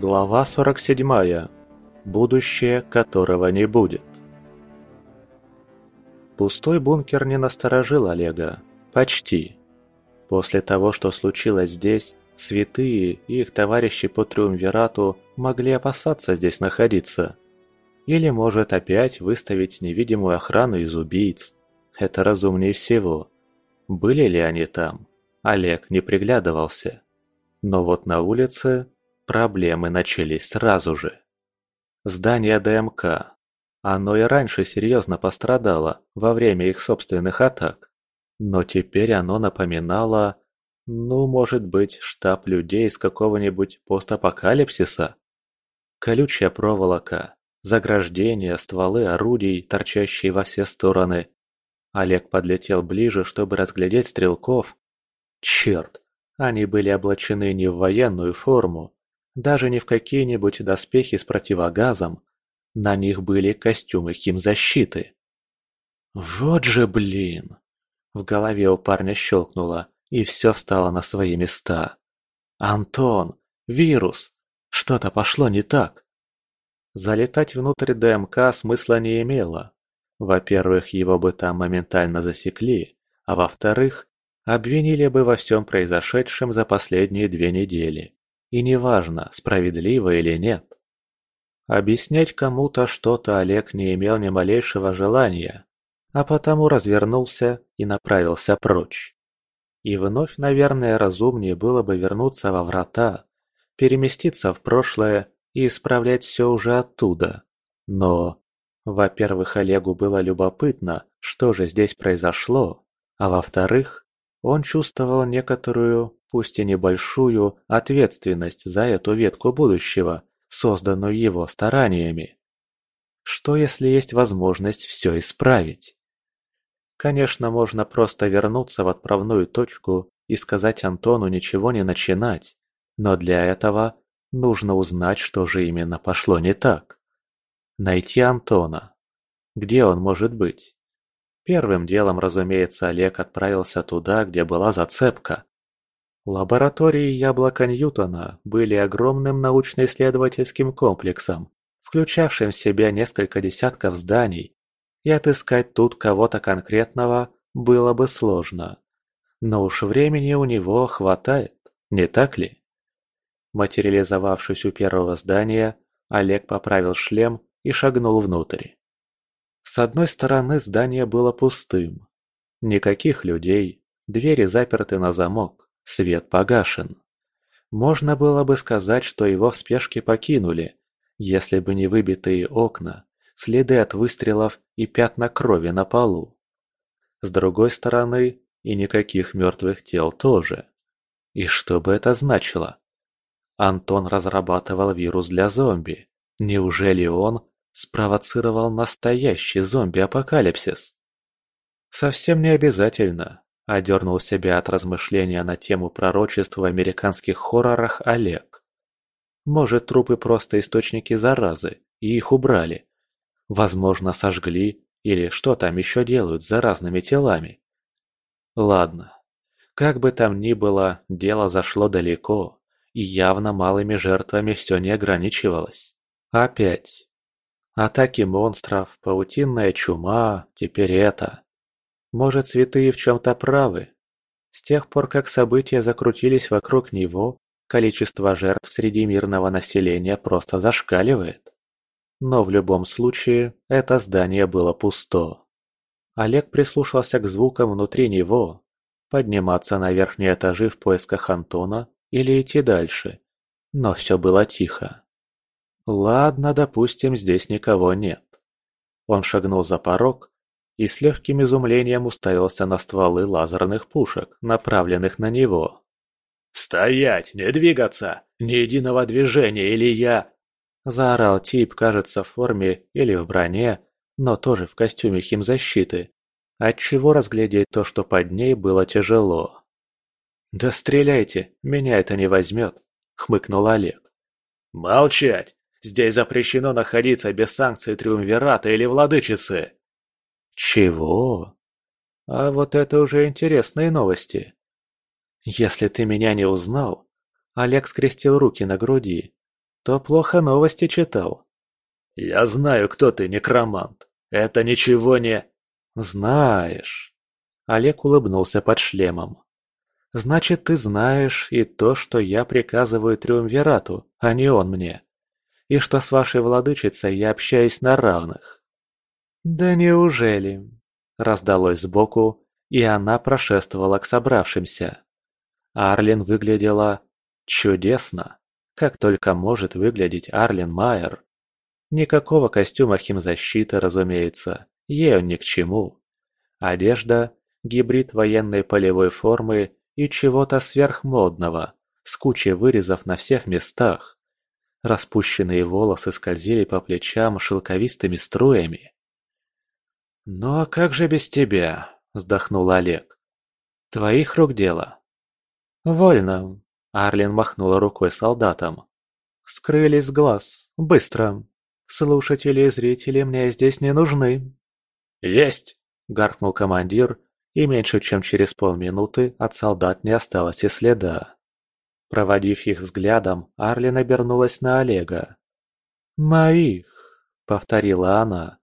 Глава 47. Будущее, которого не будет. Пустой бункер не насторожил Олега. Почти. После того, что случилось здесь, святые и их товарищи по Триумвирату могли опасаться здесь находиться. Или, может, опять выставить невидимую охрану из убийц. Это разумнее всего. Были ли они там? Олег не приглядывался. Но вот на улице проблемы начались сразу же. Здание ДМК. Оно и раньше серьезно пострадало во время их собственных атак. Но теперь оно напоминало, ну, может быть, штаб людей из какого-нибудь постапокалипсиса? Колючая проволока, заграждения, стволы орудий, торчащие во все стороны. Олег подлетел ближе, чтобы разглядеть стрелков. Черт, они были облачены не в военную форму, даже не в какие-нибудь доспехи с противогазом. На них были костюмы химзащиты. Вот же блин! В голове у парня щелкнуло, и все встало на свои места. Антон! Вирус! Что-то пошло не так. Залетать внутрь ДМК смысла не имело. Во-первых, его бы там моментально засекли, а во-вторых, обвинили бы во всем произошедшем за последние две недели. И неважно, справедливо или нет. Объяснять кому-то что-то Олег не имел ни малейшего желания, а потому развернулся и направился прочь. И вновь, наверное, разумнее было бы вернуться во врата, переместиться в прошлое и исправлять все уже оттуда. Но, во-первых, Олегу было любопытно, что же здесь произошло, а во-вторых, он чувствовал некоторую, пусть и небольшую, ответственность за эту ветку будущего, созданную его стараниями. Что если есть возможность все исправить? Конечно, можно просто вернуться в отправную точку и сказать Антону ничего не начинать, но для этого нужно узнать, что же именно пошло не так. Найти Антона. Где он может быть? Первым делом, разумеется, Олег отправился туда, где была зацепка. Лаборатории Яблока Ньютона были огромным научно-исследовательским комплексом, включавшим в себя несколько десятков зданий, и отыскать тут кого-то конкретного было бы сложно. Но уж времени у него хватает, не так ли? Материализовавшись у первого здания, Олег поправил шлем и шагнул внутрь. С одной стороны здание было пустым. Никаких людей, двери заперты на замок, свет погашен. Можно было бы сказать, что его в спешке покинули, если бы не выбитые окна, следы от выстрелов и пятна крови на полу. С другой стороны, и никаких мертвых тел тоже. И что бы это значило? Антон разрабатывал вирус для зомби. Неужели он спровоцировал настоящий зомби-апокалипсис. Совсем не обязательно, одернул себя от размышления на тему пророчеств в американских хоррорах Олег. Может, трупы просто источники заразы, и их убрали. Возможно, сожгли, или что там еще делают с заразными телами. Ладно. Как бы там ни было, дело зашло далеко, и явно малыми жертвами все не ограничивалось. Опять. Атаки монстров, паутинная чума, теперь это. Может, святые в чем-то правы? С тех пор, как события закрутились вокруг него, количество жертв среди мирного населения просто зашкаливает. Но в любом случае, это здание было пусто. Олег прислушался к звукам внутри него. Подниматься на верхние этажи в поисках Антона или идти дальше. Но все было тихо. Ладно, допустим, здесь никого нет. Он шагнул за порог и с легким изумлением уставился на стволы лазерных пушек, направленных на него. «Стоять! Не двигаться! Ни единого движения, или я...» Заорал тип, кажется, в форме или в броне, но тоже в костюме химзащиты, отчего разглядеть то, что под ней, было тяжело. «Да стреляйте, меня это не возьмет», — хмыкнул Олег. «Молчать! Здесь запрещено находиться без санкций Триумвирата или Владычицы!» «Чего?» «А вот это уже интересные новости!» «Если ты меня не узнал...» Олег скрестил руки на груди. что плохо новости читал. «Я знаю, кто ты, некромант. Это ничего не...» «Знаешь». Олег улыбнулся под шлемом. «Значит, ты знаешь и то, что я приказываю Триумвирату, а не он мне. И что с вашей владычицей я общаюсь на равных». «Да неужели?» Раздалось сбоку, и она прошествовала к собравшимся. Арлин выглядела чудесно, как только может выглядеть Арлин Майер. Никакого костюма химзащиты, разумеется, ей он ни к чему. Одежда – гибрид военной полевой формы и чего-то сверхмодного, с кучей вырезов на всех местах. Распущенные волосы скользили по плечам шелковистыми струями. «Ну а как же без тебя?» – вздохнул Олег. «Твоих рук дело». «Вольно», – Арлин махнула рукой солдатам. «Скрылись глаз. Быстро. Слушатели и зрители мне здесь не нужны». «Есть!» – гаркнул командир, и меньше чем через полминуты от солдат не осталось и следа. Проводив их взглядом, Арлин обернулась на Олега. «Моих», — повторила она.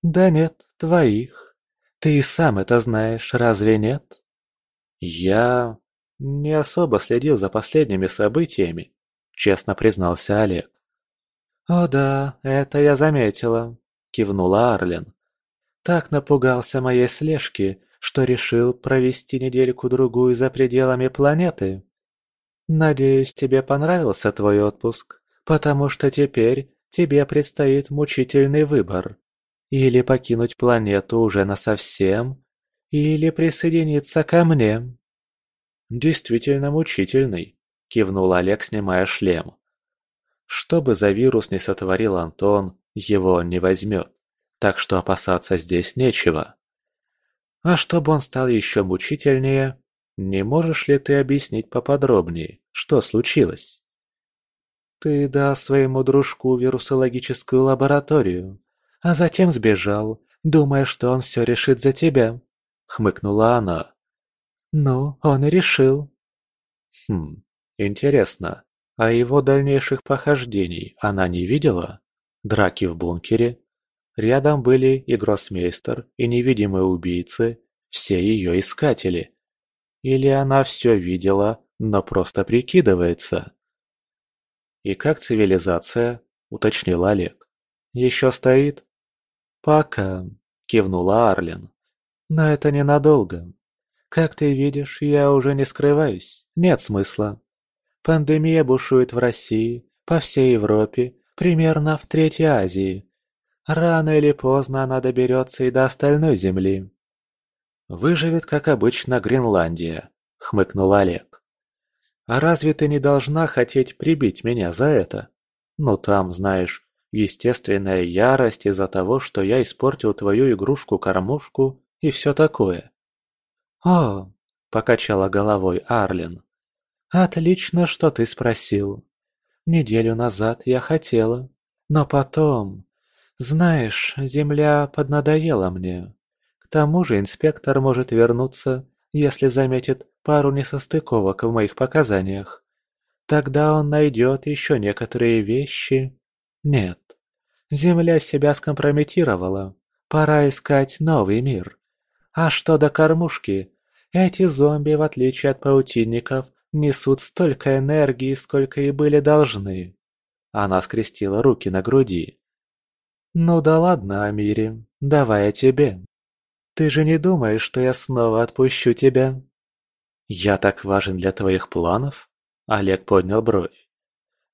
«Да нет, твоих. Ты и сам это знаешь, разве нет?» «Я не особо следил за последними событиями», — честно признался Олег. «О да, это я заметила», — кивнула Арлин. «Так напугался моей слежки, что решил провести недельку-другую за пределами планеты. Надеюсь, тебе понравился твой отпуск, потому что теперь тебе предстоит мучительный выбор. Или покинуть планету уже насовсем, или присоединиться ко мне». «Действительно мучительный», — кивнул Олег, снимая шлем. Что бы за вирус не сотворил Антон, его он не возьмет, так что опасаться здесь нечего. А чтобы он стал еще мучительнее, не можешь ли ты объяснить поподробнее, что случилось? Ты дал своему дружку вирусологическую лабораторию, а затем сбежал, думая, что он все решит за тебя, хмыкнула она. Ну, он и решил. Хм, интересно, а его дальнейших похождений она не видела? Драки в бункере? Рядом были и гроссмейстер, и невидимые убийцы, все ее искатели. Или она все видела, но просто прикидывается? «И как цивилизация?» – уточнил Олег. «Еще стоит?» «Пока», – кивнула Арлин. «Но это ненадолго. Как ты видишь, я уже не скрываюсь, нет смысла. Пандемия бушует в России, по всей Европе, примерно в Третьей Азии. Рано или поздно она доберется и до остальной Земли. «Выживет, как обычно, Гренландия», — хмыкнул Олег. «А разве ты не должна хотеть прибить меня за это? Ну там, знаешь, естественная ярость из-за того, что я испортил твою игрушку-кормушку и все такое». «О!» — покачала головой Арлин. «Отлично, что ты спросил. Неделю назад я хотела, но потом... Знаешь, земля поднадоела мне. К тому же инспектор может вернуться, если заметит пару несостыковок в моих показаниях. Тогда он найдет еще некоторые вещи. Нет, земля себя скомпрометировала. Пора искать новый мир. А что до кормушки? Эти зомби, в отличие от паутинников, несут столько энергии, сколько и были должны. Она скрестила руки на груди. Ну да ладно, Амири, давай я тебе. Ты же не думаешь, что я снова отпущу тебя? Я так важен для твоих планов? Олег поднял бровь.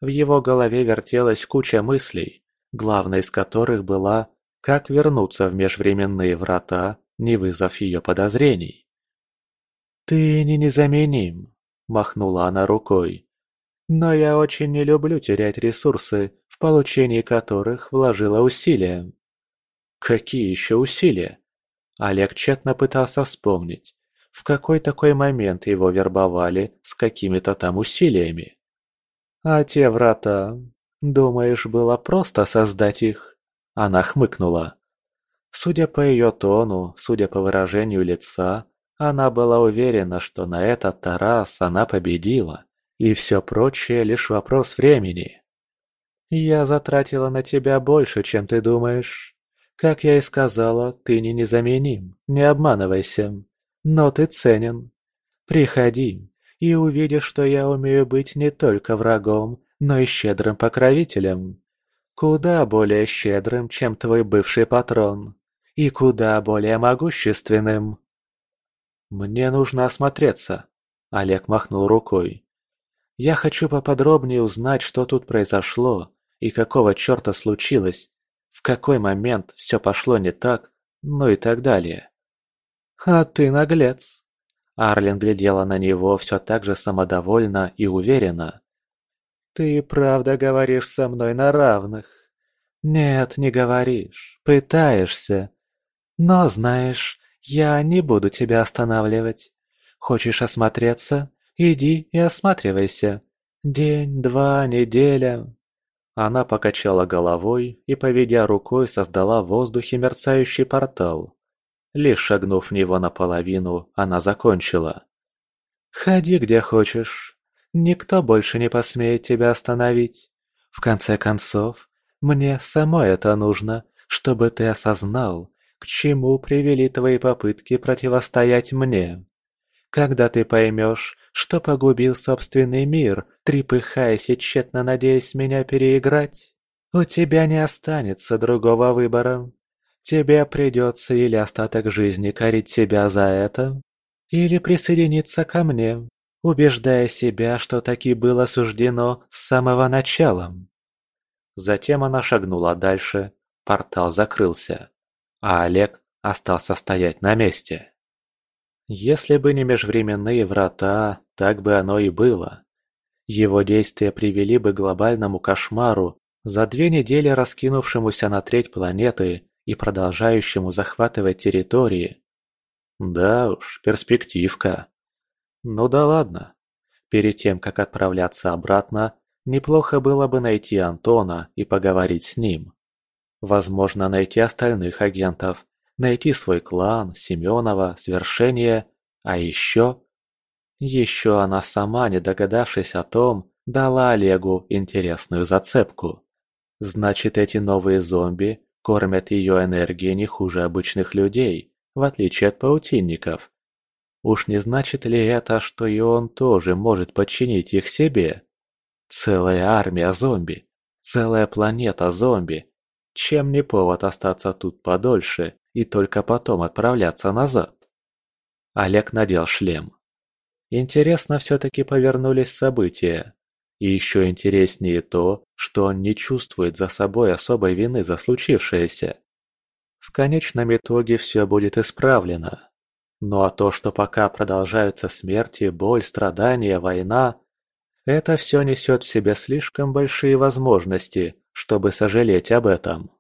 В его голове вертелась куча мыслей, главной из которых была, как вернуться в межвременные врата, не вызвав ее подозрений. «Ты не незаменим», махнула она рукой. Но я очень не люблю терять ресурсы, в получении которых вложила усилия. Какие еще усилия? Олег тщетно пытался вспомнить, в какой такой момент его вербовали с какими-то там усилиями. А те врата, думаешь, было просто создать их? Она хмыкнула. Судя по ее тону, судя по выражению лица, она была уверена, что на этот раз она победила, и все прочее лишь вопрос времени. «Я затратила на тебя больше, чем ты думаешь. Как я и сказала, ты не незаменим, не обманывайся. Но ты ценен. Приходи и увидишь, что я умею быть не только врагом, но и щедрым покровителем. Куда более щедрым, чем твой бывший патрон. И куда более могущественным. «Мне нужно осмотреться», — Олег махнул рукой. «Я хочу поподробнее узнать, что тут произошло и какого черта случилось, в какой момент все пошло не так, ну и так далее». «А ты наглец!» Арлин глядела на него все так же самодовольно и уверенно. «Ты правда говоришь со мной на равных?» «Нет, не говоришь, пытаешься. Но, знаешь, я не буду тебя останавливать. Хочешь осмотреться? Иди и осматривайся. День, два, неделя». Она покачала головой и, поведя рукой, создала в воздухе мерцающий портал. Лишь шагнув в него наполовину, она закончила. «Ходи где хочешь. Никто больше не посмеет тебя остановить. В конце концов, мне самой это нужно, чтобы ты осознал, к чему привели твои попытки противостоять мне. Когда ты поймешь, что погубил собственный мир, трепыхаясь и тщетно надеясь меня переиграть, у тебя не останется другого выбора. Тебе придется или остаток жизни корить себя за это, или присоединиться ко мне, убеждая себя, что таки было суждено с самого начала. Затем она шагнула дальше, портал закрылся, а Олег остался стоять на месте. Если бы не межвременные врата, так бы оно и было. Его действия привели бы к глобальному кошмару, за две недели раскинувшемуся на треть планеты и продолжающему захватывать территории. Да уж, перспективка. Ну да ладно. Перед тем, как отправляться обратно, неплохо было бы найти Антона и поговорить с ним. Возможно, найти остальных агентов, найти свой клан, Семенова, свершение, а еще... Еще она сама, не догадавшись о том, дала Олегу интересную зацепку. Значит, эти новые зомби кормят ее энергией не хуже обычных людей, в отличие от паутинников. Уж не значит ли это, что и он тоже может подчинить их себе? Целая армия зомби, целая планета зомби. Чем не повод остаться тут подольше и только потом отправляться назад? Олег надел шлем. Интересно все-таки повернулись события. И еще интереснее то, что он не чувствует за собой особой вины за случившееся. В конечном итоге все будет исправлено. Ну а то, что пока продолжаются смерти, боль, страдания, война, это все несет в себе слишком большие возможности, чтобы сожалеть об этом.